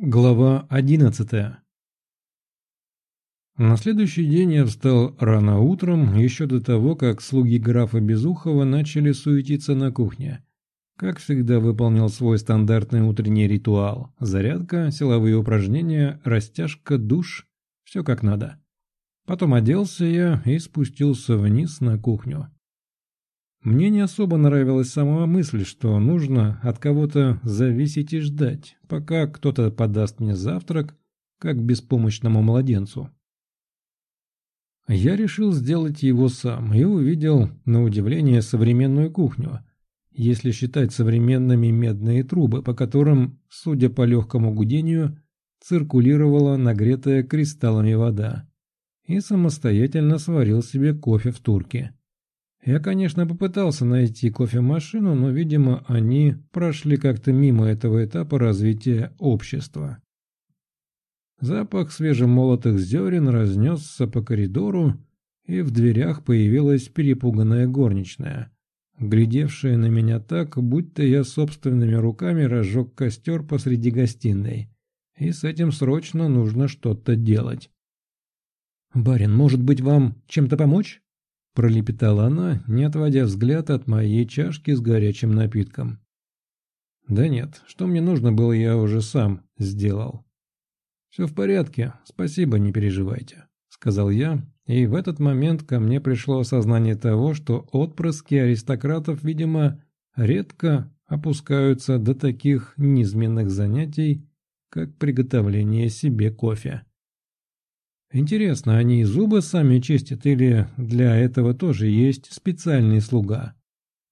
Глава одиннадцатая На следующий день я встал рано утром, еще до того, как слуги графа Безухова начали суетиться на кухне. Как всегда выполнил свой стандартный утренний ритуал. Зарядка, силовые упражнения, растяжка, душ. Все как надо. Потом оделся я и спустился вниз на кухню. Мне не особо нравилась сама мысль, что нужно от кого-то зависеть и ждать, пока кто-то подаст мне завтрак, как беспомощному младенцу. Я решил сделать его сам и увидел, на удивление, современную кухню, если считать современными медные трубы, по которым, судя по легкому гудению, циркулировала нагретая кристаллами вода, и самостоятельно сварил себе кофе в турке. Я, конечно, попытался найти кофемашину, но, видимо, они прошли как-то мимо этого этапа развития общества. Запах свежемолотых зерен разнесся по коридору, и в дверях появилась перепуганная горничная, глядевшая на меня так, будто я собственными руками разжег костер посреди гостиной, и с этим срочно нужно что-то делать. «Барин, может быть, вам чем-то помочь?» Пролепетала она, не отводя взгляд от моей чашки с горячим напитком. «Да нет, что мне нужно было, я уже сам сделал». «Все в порядке, спасибо, не переживайте», — сказал я, и в этот момент ко мне пришло осознание того, что отпрыски аристократов, видимо, редко опускаются до таких низменных занятий, как приготовление себе кофе. Интересно, они зубы сами чистят или для этого тоже есть специальный слуга?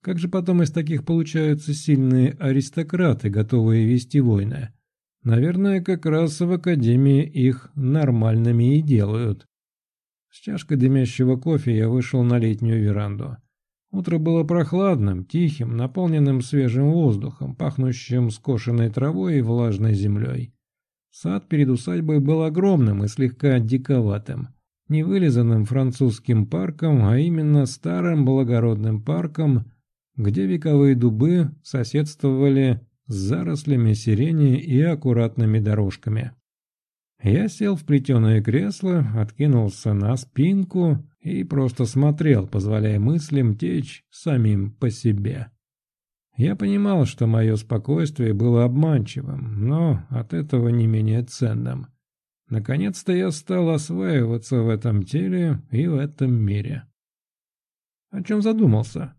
Как же потом из таких получаются сильные аристократы, готовые вести войны? Наверное, как раз в академии их нормальными и делают. С чашкой дымящего кофе я вышел на летнюю веранду. Утро было прохладным, тихим, наполненным свежим воздухом, пахнущим скошенной травой и влажной землей. Сад перед усадьбой был огромным и слегка диковатым. Не вылизанным французским парком, а именно старым благородным парком, где вековые дубы соседствовали с зарослями сирени и аккуратными дорожками. Я сел в плетеное кресло, откинулся на спинку и просто смотрел, позволяя мыслям течь самим по себе. Я понимал, что мое спокойствие было обманчивым, но от этого не менее ценным. Наконец-то я стал осваиваться в этом теле и в этом мире. О чем задумался?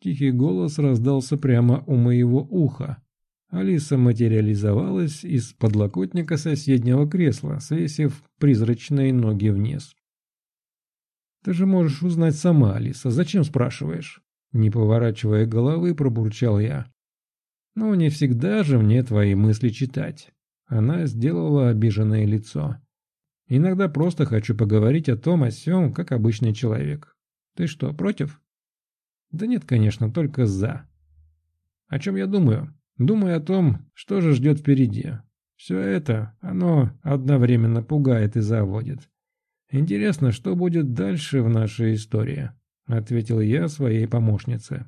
Тихий голос раздался прямо у моего уха. Алиса материализовалась из подлокотника соседнего кресла, свесив призрачные ноги вниз. «Ты же можешь узнать сама, Алиса. Зачем спрашиваешь?» Не поворачивая головы, пробурчал я. «Ну, не всегда же мне твои мысли читать». Она сделала обиженное лицо. «Иногда просто хочу поговорить о том, о сём, как обычный человек. Ты что, против?» «Да нет, конечно, только за». «О чем я думаю?» «Думаю о том, что же ждет впереди. Все это, оно одновременно пугает и заводит. Интересно, что будет дальше в нашей истории?» — ответил я своей помощнице.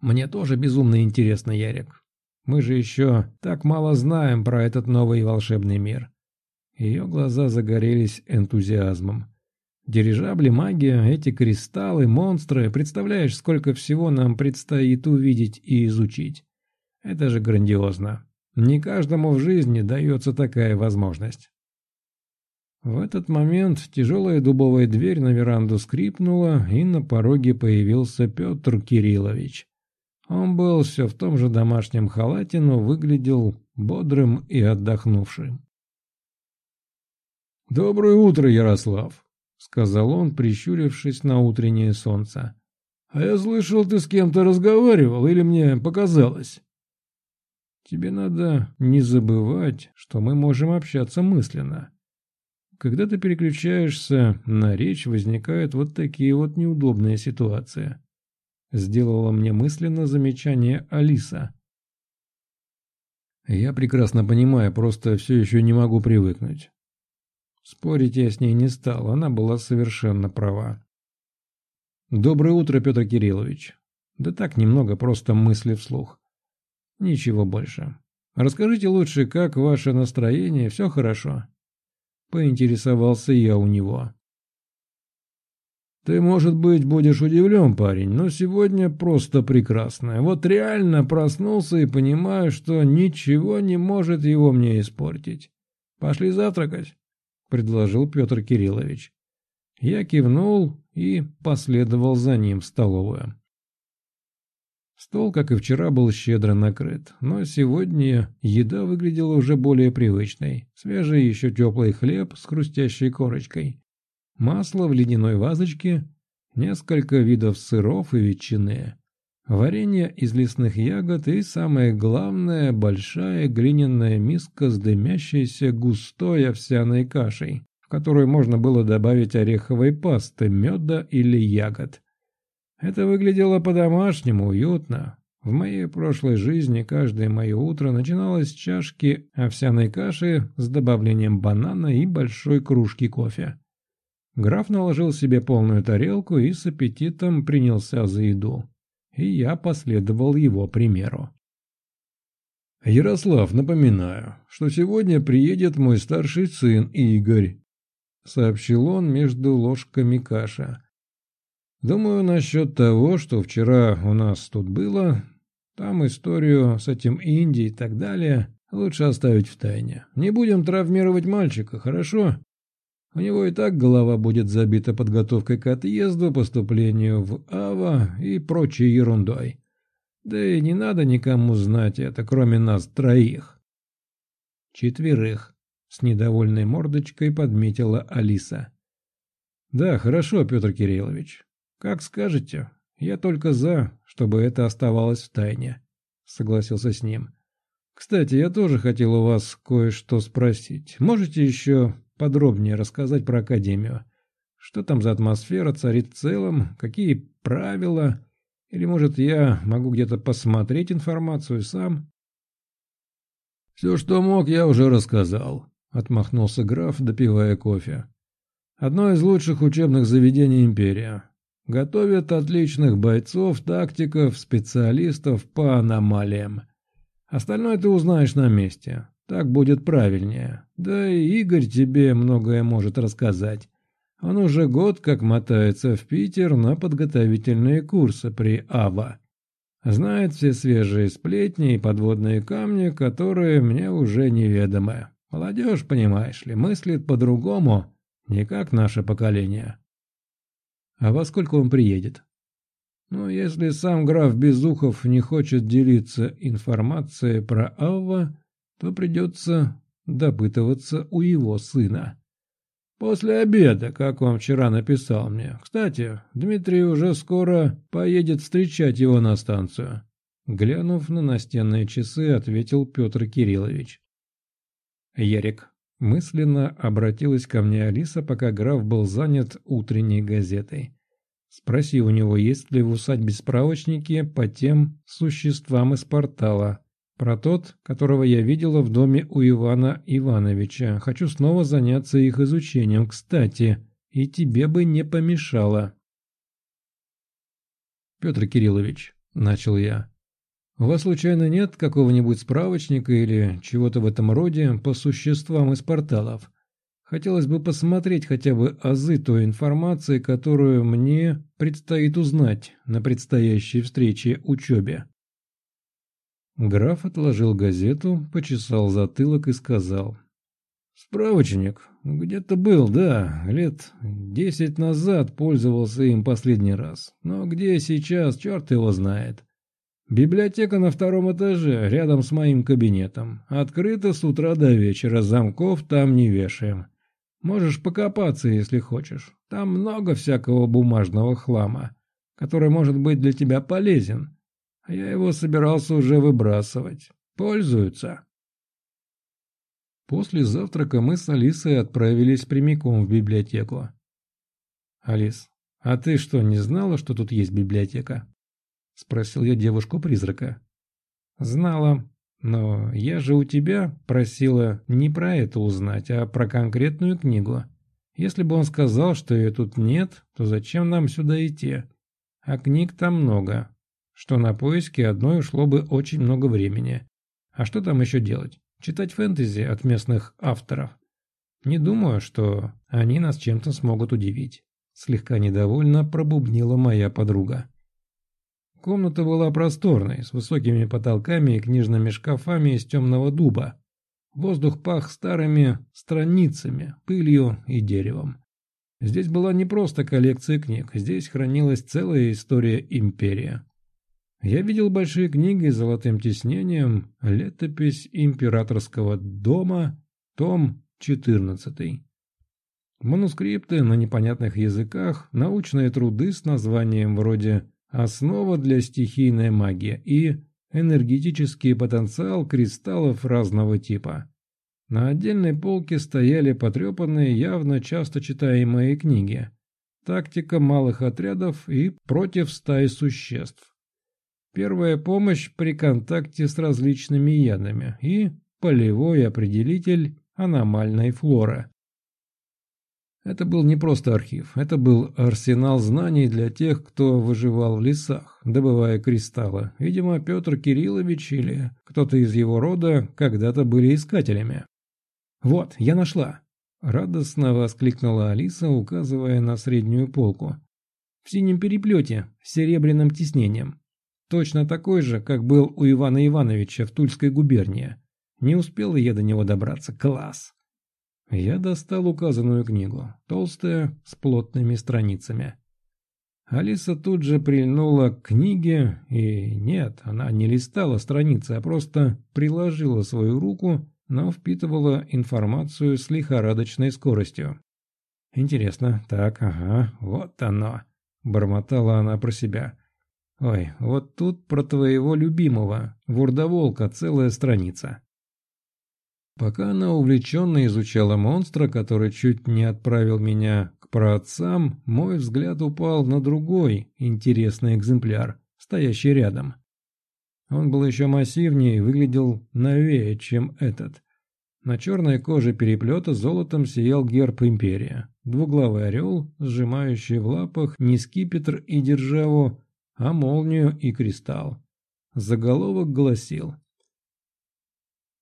«Мне тоже безумно интересно, Ярик. Мы же еще так мало знаем про этот новый волшебный мир». Ее глаза загорелись энтузиазмом. Дирижабли, магия, эти кристаллы, монстры. Представляешь, сколько всего нам предстоит увидеть и изучить. Это же грандиозно. Не каждому в жизни дается такая возможность. В этот момент тяжелая дубовая дверь на веранду скрипнула, и на пороге появился Петр Кириллович. Он был все в том же домашнем халате, но выглядел бодрым и отдохнувшим. «Доброе утро, Ярослав», — сказал он, прищурившись на утреннее солнце. «А я слышал, ты с кем-то разговаривал, или мне показалось?» «Тебе надо не забывать, что мы можем общаться мысленно», когда ты переключаешься на речь, возникают вот такие вот неудобные ситуации. Сделала мне мысленно замечание Алиса. Я прекрасно понимаю, просто все еще не могу привыкнуть. Спорить я с ней не стал, она была совершенно права. «Доброе утро, Петр Кириллович». Да так немного, просто мысли вслух. Ничего больше. Расскажите лучше, как ваше настроение, все хорошо?» Поинтересовался я у него. «Ты, может быть, будешь удивлен, парень, но сегодня просто прекрасно. Вот реально проснулся и понимаю, что ничего не может его мне испортить. Пошли завтракать?» — предложил Петр Кириллович. Я кивнул и последовал за ним в столовую. Стол, как и вчера, был щедро накрыт, но сегодня еда выглядела уже более привычной. Свежий еще теплый хлеб с хрустящей корочкой, масло в ледяной вазочке, несколько видов сыров и ветчины, варенье из лесных ягод и, самое главное, большая глиняная миска с дымящейся густой овсяной кашей, в которую можно было добавить ореховой пасты, меда или ягод. Это выглядело по-домашнему, уютно. В моей прошлой жизни каждое мое утро начиналось с чашки овсяной каши с добавлением банана и большой кружки кофе. Граф наложил себе полную тарелку и с аппетитом принялся за еду. И я последовал его примеру. «Ярослав, напоминаю, что сегодня приедет мой старший сын Игорь», — сообщил он между ложками каша. Думаю, насчет того, что вчера у нас тут было, там историю с этим Индией и так далее, лучше оставить в тайне. Не будем травмировать мальчика, хорошо? У него и так голова будет забита подготовкой к отъезду, поступлению в АВА и прочей ерундой. Да и не надо никому знать это, кроме нас троих. Четверых, с недовольной мордочкой подметила Алиса. Да, хорошо, Петр Кириллович. «Как скажете. Я только за, чтобы это оставалось в тайне», — согласился с ним. «Кстати, я тоже хотел у вас кое-что спросить. Можете еще подробнее рассказать про Академию? Что там за атмосфера царит в целом? Какие правила? Или, может, я могу где-то посмотреть информацию сам?» «Все, что мог, я уже рассказал», — отмахнулся граф, допивая кофе. «Одно из лучших учебных заведений Империи. Готовят отличных бойцов, тактиков, специалистов по аномалиям. Остальное ты узнаешь на месте. Так будет правильнее. Да и Игорь тебе многое может рассказать. Он уже год как мотается в Питер на подготовительные курсы при АВА. Знает все свежие сплетни и подводные камни, которые мне уже неведомы. Молодежь, понимаешь ли, мыслит по-другому, не как наше поколение. А во сколько он приедет? Ну, если сам граф Безухов не хочет делиться информацией про Алва, то придется допытываться у его сына. После обеда, как он вчера написал мне. Кстати, Дмитрий уже скоро поедет встречать его на станцию. Глянув на настенные часы, ответил Петр Кириллович. Ярик, Мысленно обратилась ко мне Алиса, пока граф был занят утренней газетой. Спроси у него, есть ли в усадьбе справочники по тем существам из портала. Про тот, которого я видела в доме у Ивана Ивановича. Хочу снова заняться их изучением, кстати, и тебе бы не помешало. Петр Кириллович, начал я, у вас случайно нет какого-нибудь справочника или чего-то в этом роде по существам из порталов? Хотелось бы посмотреть хотя бы азы той информации, которую мне предстоит узнать на предстоящей встрече учебе. Граф отложил газету, почесал затылок и сказал. «Справочник. Где-то был, да. Лет десять назад пользовался им последний раз. Но где сейчас, черт его знает. Библиотека на втором этаже, рядом с моим кабинетом. Открыта с утра до вечера, замков там не вешаем. Можешь покопаться, если хочешь. Там много всякого бумажного хлама, который может быть для тебя полезен. А я его собирался уже выбрасывать. Пользуются. После завтрака мы с Алисой отправились прямиком в библиотеку. «Алис, а ты что, не знала, что тут есть библиотека?» — спросил я девушку-призрака. «Знала. Но я же у тебя просила не про это узнать, а про конкретную книгу. Если бы он сказал, что ее тут нет, то зачем нам сюда идти? А книг там много, что на поиски одной ушло бы очень много времени. А что там еще делать? Читать фэнтези от местных авторов? Не думаю, что они нас чем-то смогут удивить. Слегка недовольно пробубнила моя подруга. Комната была просторной, с высокими потолками и книжными шкафами из темного дуба. Воздух пах старыми страницами, пылью и деревом. Здесь была не просто коллекция книг, здесь хранилась целая история империи. Я видел большие книги с золотым тиснением, летопись императорского дома, том 14. Манускрипты на непонятных языках, научные труды с названием вроде «Основа для стихийной магии» и «Энергетический потенциал кристаллов разного типа». На отдельной полке стояли потрепанные, явно часто читаемые книги «Тактика малых отрядов» и «Против стаи существ». Первая помощь при контакте с различными ядами и полевой определитель аномальной флоры. Это был не просто архив, это был арсенал знаний для тех, кто выживал в лесах, добывая кристаллы. Видимо, Петр Кириллович или кто-то из его рода когда-то были искателями. «Вот, я нашла!» – радостно воскликнула Алиса, указывая на среднюю полку. «В синем переплете, с серебряным тиснением. Точно такой же, как был у Ивана Ивановича в Тульской губернии. Не успел я до него добраться. Класс! Я достал указанную книгу, толстая, с плотными страницами. Алиса тут же прильнула к книге, и нет, она не листала страницы, а просто приложила свою руку, но впитывала информацию с лихорадочной скоростью. «Интересно, так, ага, вот оно», — бормотала она про себя. Ой, вот тут про твоего любимого, вурдоволка, целая страница. Пока она увлеченно изучала монстра, который чуть не отправил меня к праотцам, мой взгляд упал на другой интересный экземпляр, стоящий рядом. Он был еще массивнее и выглядел новее, чем этот. На черной коже переплета золотом сиял герб империи. Двуглавый орел, сжимающий в лапах не скипетр и державу, а молнию и кристалл. Заголовок гласил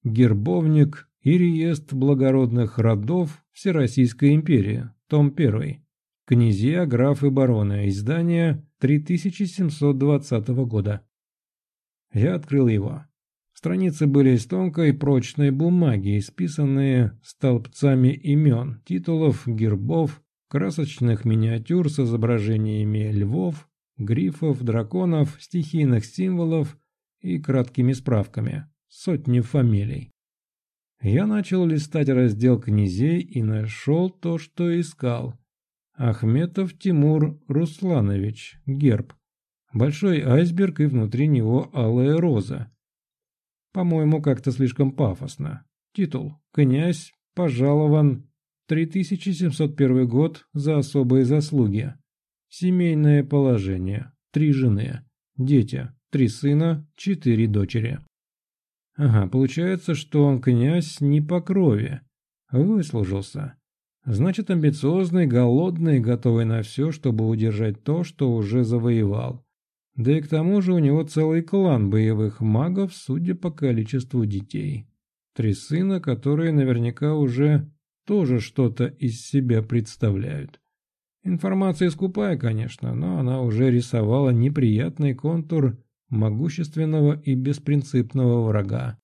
«Гербовник и реестр благородных родов Всероссийской империи, том 1. Князья, графы, бароны. Издание 3720 года». Я открыл его. Страницы были из тонкой прочной бумаги, исписанные столбцами имен, титулов, гербов, красочных миниатюр с изображениями львов, грифов, драконов, стихийных символов и краткими справками. Сотни фамилий. Я начал листать раздел князей и нашел то, что искал. Ахметов Тимур Русланович, герб. Большой айсберг и внутри него алая роза. По-моему, как-то слишком пафосно. Титул «Князь пожалован 3701 год за особые заслуги». Семейное положение. Три жены. Дети. Три сына, четыре дочери. Ага, получается, что он князь не по крови. Выслужился. Значит, амбициозный, голодный, готовый на все, чтобы удержать то, что уже завоевал. Да и к тому же у него целый клан боевых магов, судя по количеству детей. Три сына, которые наверняка уже тоже что-то из себя представляют. Информация скупая, конечно, но она уже рисовала неприятный контур могущественного и беспринципного врага.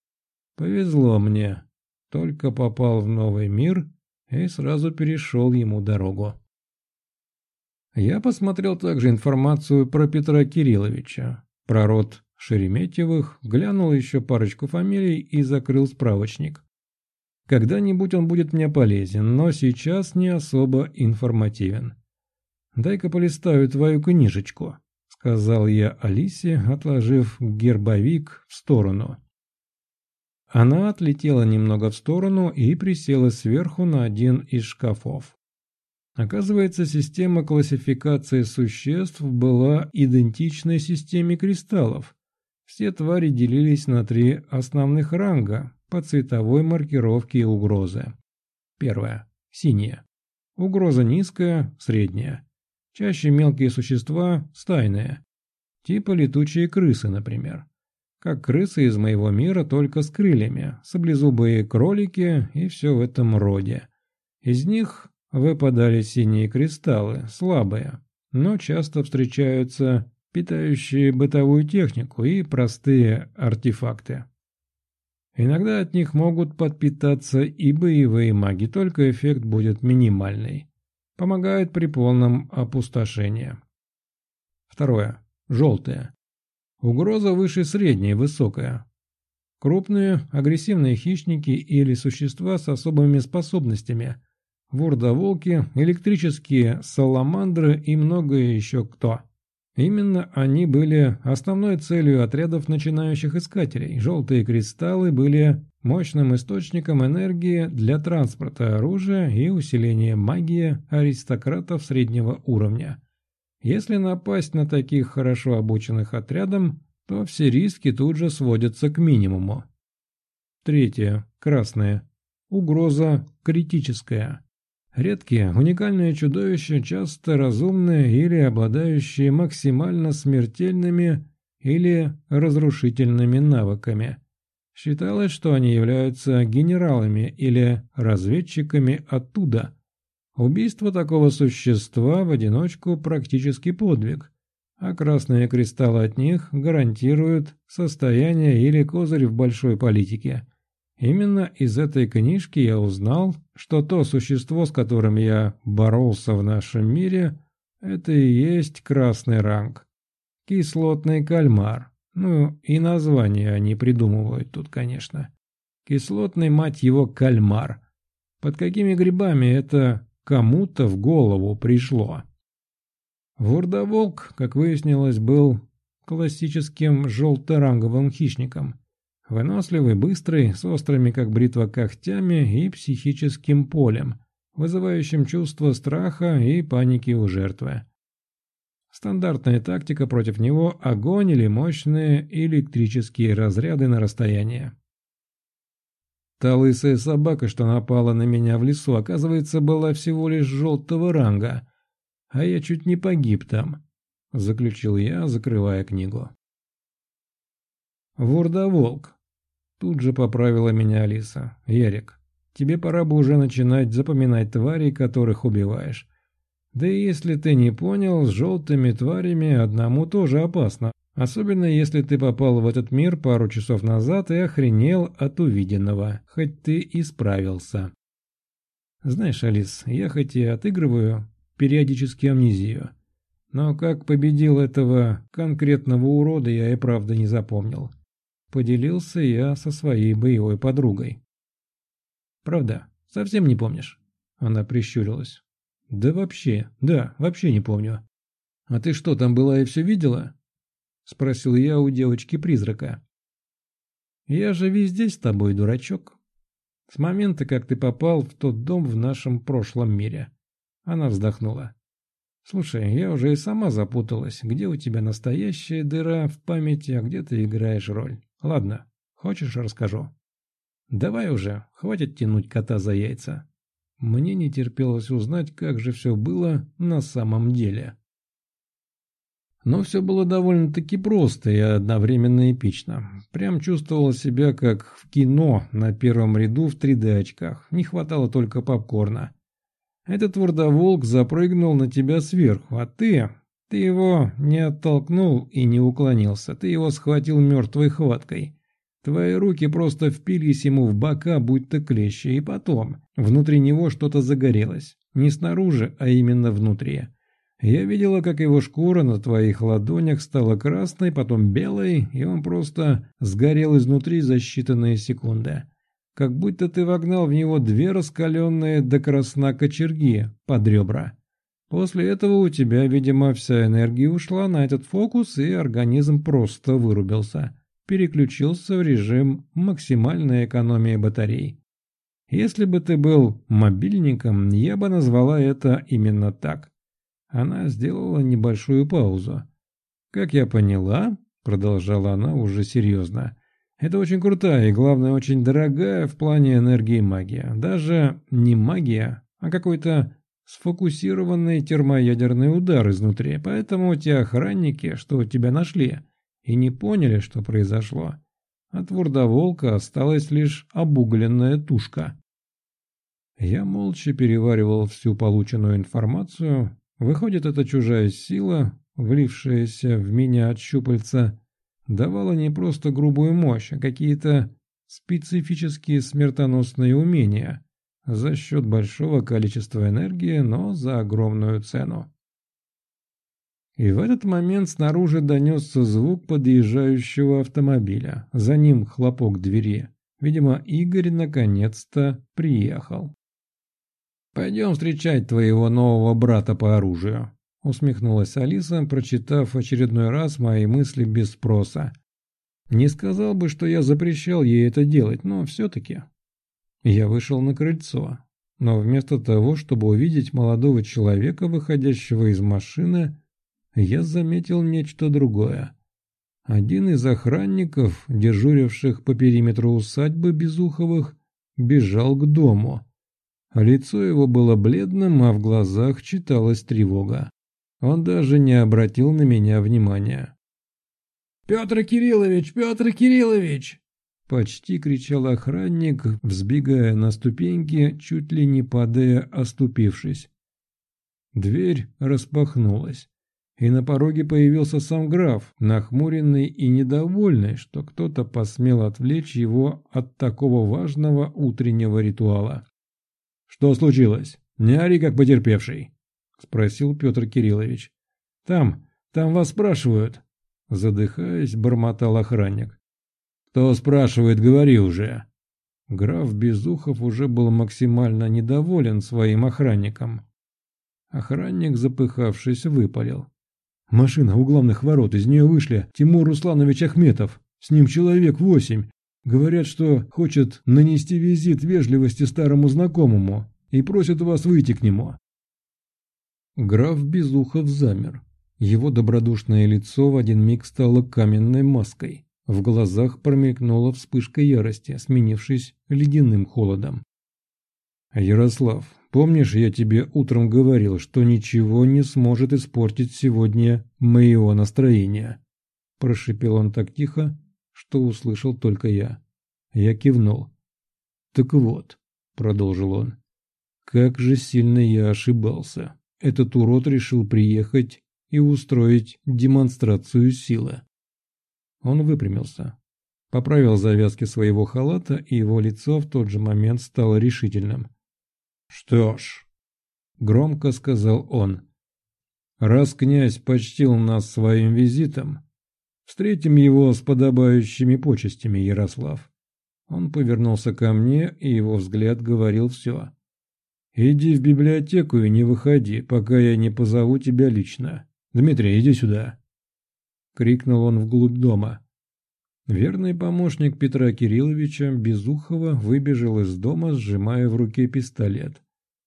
Повезло мне. Только попал в новый мир и сразу перешел ему дорогу. Я посмотрел также информацию про Петра Кирилловича, про род Шереметьевых, глянул еще парочку фамилий и закрыл справочник. Когда-нибудь он будет мне полезен, но сейчас не особо информативен. «Дай-ка полистаю твою книжечку», — сказал я Алисе, отложив гербовик в сторону. Она отлетела немного в сторону и присела сверху на один из шкафов. Оказывается, система классификации существ была идентичной системе кристаллов. Все твари делились на три основных ранга по цветовой маркировке и угрозы. Первая – синяя. Угроза низкая, средняя. Чаще мелкие существа – стайные. Типа летучие крысы, например. как крысы из моего мира, только с крыльями, саблезубые кролики и все в этом роде. Из них выпадали синие кристаллы, слабые, но часто встречаются питающие бытовую технику и простые артефакты. Иногда от них могут подпитаться и боевые маги, только эффект будет минимальный. Помогает при полном опустошении. Второе. Желтые. Угроза выше средней, высокая. Крупные, агрессивные хищники или существа с особыми способностями. Вурдоволки, электрические саламандры и многое еще кто. Именно они были основной целью отрядов начинающих искателей. Желтые кристаллы были мощным источником энергии для транспорта оружия и усиления магии аристократов среднего уровня. Если напасть на таких хорошо обученных отрядом, то все риски тут же сводятся к минимуму. Третье. Красное. Угроза критическая. Редкие, уникальные чудовища, часто разумные или обладающие максимально смертельными или разрушительными навыками. Считалось, что они являются генералами или разведчиками оттуда. Убийство такого существа в одиночку практически подвиг, а красные кристаллы от них гарантируют состояние или козырь в большой политике – Именно из этой книжки я узнал, что то существо, с которым я боролся в нашем мире, это и есть красный ранг. Кислотный кальмар. Ну, и название они придумывают тут, конечно. Кислотный, мать его, кальмар. Под какими грибами это кому-то в голову пришло? Вурдоволк, как выяснилось, был классическим желторанговым хищником – Выносливый, быстрый, с острыми, как бритва, когтями и психическим полем, вызывающим чувство страха и паники у жертвы. Стандартная тактика против него – огонь или мощные электрические разряды на расстояние. Та лысая собака, что напала на меня в лесу, оказывается, была всего лишь желтого ранга, а я чуть не погиб там, – заключил я, закрывая книгу. Вурдоволк. Тут же поправила меня Алиса. «Ярик, тебе пора бы уже начинать запоминать тварей, которых убиваешь. Да и если ты не понял, с желтыми тварями одному тоже опасно. Особенно если ты попал в этот мир пару часов назад и охренел от увиденного, хоть ты и справился. Знаешь, Алис, я хоть и отыгрываю периодически амнезию, но как победил этого конкретного урода я и правда не запомнил. Поделился я со своей боевой подругой. «Правда? Совсем не помнишь?» Она прищурилась. «Да вообще, да, вообще не помню. А ты что, там была и все видела?» Спросил я у девочки-призрака. «Я же везде с тобой, дурачок. С момента, как ты попал в тот дом в нашем прошлом мире». Она вздохнула. «Слушай, я уже и сама запуталась, где у тебя настоящая дыра в памяти, а где ты играешь роль. Ладно, хочешь расскажу? Давай уже, хватит тянуть кота за яйца. Мне не терпелось узнать, как же все было на самом деле. Но все было довольно-таки просто и одновременно эпично. Прям чувствовал себя как в кино на первом ряду в 3D-очках. Не хватало только попкорна. Этот вордоволк запрыгнул на тебя сверху, а ты... Ты его не оттолкнул и не уклонился, ты его схватил мертвой хваткой. Твои руки просто впились ему в бока, будто клещи, и потом внутри него что-то загорелось. Не снаружи, а именно внутри. Я видела, как его шкура на твоих ладонях стала красной, потом белой, и он просто сгорел изнутри за считанные секунды. Как будто ты вогнал в него две раскаленные до красна кочерги под ребра. После этого у тебя, видимо, вся энергия ушла на этот фокус, и организм просто вырубился. Переключился в режим максимальной экономии батарей. Если бы ты был мобильником, я бы назвала это именно так. Она сделала небольшую паузу. «Как я поняла», — продолжала она уже серьезно, — «это очень крутая и, главное, очень дорогая в плане энергии магия. Даже не магия, а какой-то сфокусированный термоядерный удар изнутри, поэтому те охранники, что тебя нашли, и не поняли, что произошло. От вурдоволка осталась лишь обугленная тушка. Я молча переваривал всю полученную информацию. Выходит, эта чужая сила, влившаяся в меня от щупальца, давала не просто грубую мощь, а какие-то специфические смертоносные умения за счет большого количества энергии, но за огромную цену. И в этот момент снаружи донесся звук подъезжающего автомобиля. За ним хлопок двери. Видимо, Игорь наконец-то приехал. «Пойдем встречать твоего нового брата по оружию», — усмехнулась Алиса, прочитав очередной раз мои мысли без спроса. Не сказал бы, что я запрещал ей это делать, но все-таки. Я вышел на крыльцо, но вместо того, чтобы увидеть молодого человека, выходящего из машины, я заметил нечто другое. Один из охранников, дежуривших по периметру усадьбы Безуховых, бежал к дому. Лицо его было бледным, а в глазах читалась тревога. Он даже не обратил на меня внимания. «Петр Кириллович! Петр Кириллович!» Почти кричал охранник, взбегая на ступеньки, чуть ли не падая, оступившись. Дверь распахнулась и на пороге появился сам граф, нахмуренный и недовольный, что кто-то посмел отвлечь его от такого важного утреннего ритуала. «Что случилось? Не ори, как потерпевший», — спросил Петр Кириллович. «Там, там вас спрашивают», — задыхаясь, бормотал охранник. «Кто спрашивает, говори уже». Граф Безухов уже был максимально недоволен своим охранником. Охранник, запыхавшись, выпалил. Машина у главных ворот, из нее вышли Тимур Русланович Ахметов. С ним человек восемь. Говорят, что хочет нанести визит вежливости старому знакомому и просит вас выйти к нему. Граф Безухов замер. Его добродушное лицо в один миг стало каменной маской. В глазах промелькнула вспышка ярости, сменившись ледяным холодом. «Ярослав, Помнишь, я тебе утром говорил, что ничего не сможет испортить сегодня моего настроения?» Прошипел он так тихо, что услышал только я. Я кивнул. «Так вот», — продолжил он, — «как же сильно я ошибался. Этот урод решил приехать и устроить демонстрацию силы». Он выпрямился, поправил завязки своего халата, и его лицо в тот же момент стало решительным. «Что ж», — громко сказал он, — «раз князь почтил нас своим визитом, встретим его с подобающими почестями, Ярослав». Он повернулся ко мне, и его взгляд говорил все. «Иди в библиотеку и не выходи, пока я не позову тебя лично. Дмитрий, иди сюда!» Крикнул он вглубь дома. Верный помощник Петра Кирилловича Безухова выбежал из дома, сжимая в руке пистолет.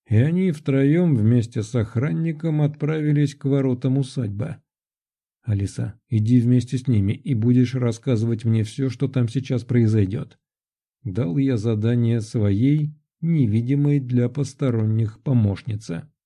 И они втроем вместе с охранником отправились к воротам усадьбы. «Алиса, иди вместе с ними и будешь рассказывать мне все, что там сейчас произойдет». Дал я задание своей, невидимой для посторонних помощнице.